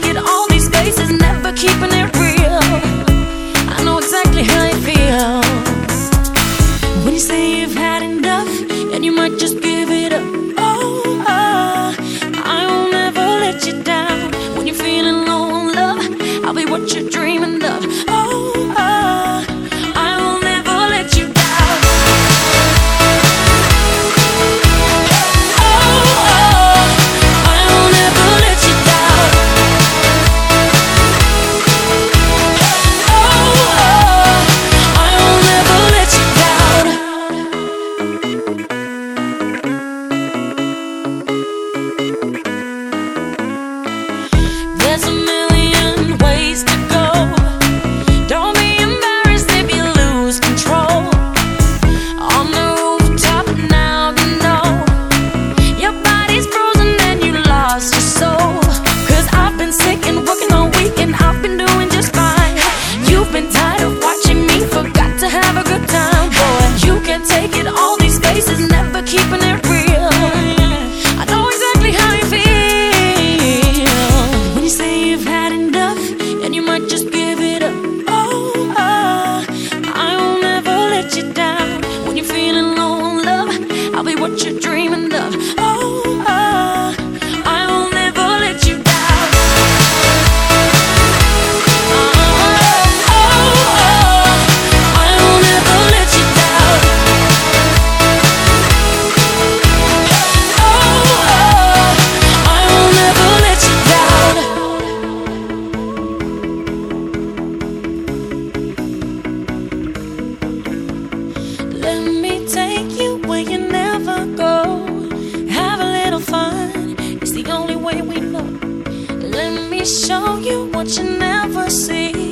make it all these never keeping it real. I know exactly how you feel. When you say you've had enough, and you might just be. dreaming of. way we know. Let me show you what you never see.